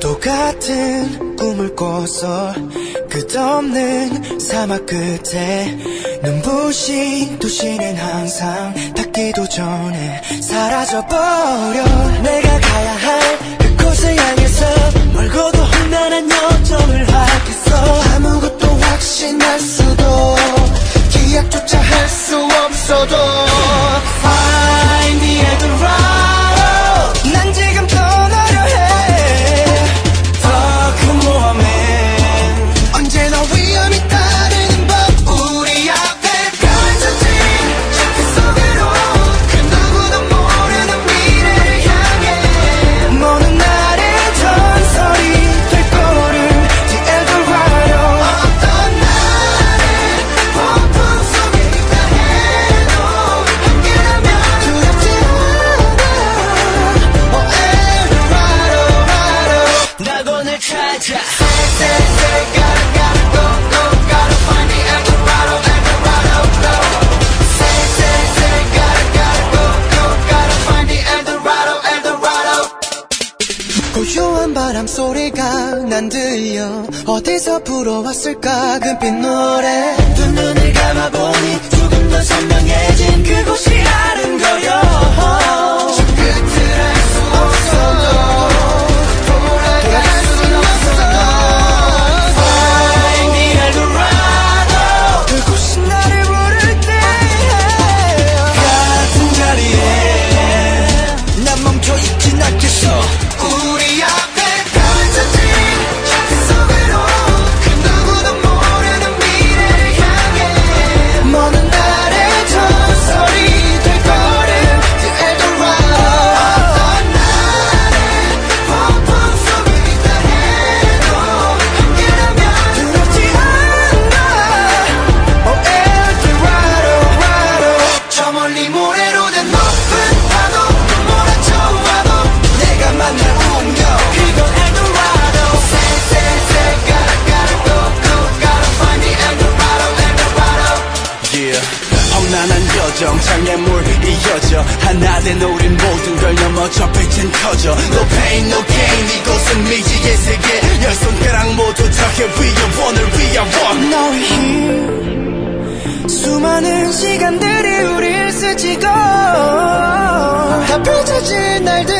똑같은 꿈을 꿔서 끝없는 사막 끝에 눈부신 도시는 항상 닿기도 전에 사라져버려. 내가 가야 할 그곳을 향해서 멀고도 험난한 여정을 하겠어. 아무것도 확신할 수도 기약조차 할 수 없어도 Find the Eldorado 고요한 바람 소리가 난 들려. 어디서 불어왔을까? 금빛 노래. 두 눈을 여정 장애물 이어져. 하나 된 우린 모두를 넘어 저 빛은 터져. No pain no gain. 이곳은 미지의 세계. 열 손가락 모두 닿게 위해 원을 위한 원. 너의 힘. 수많은 시간들이 우릴 스치고. 다 펼쳐진 날들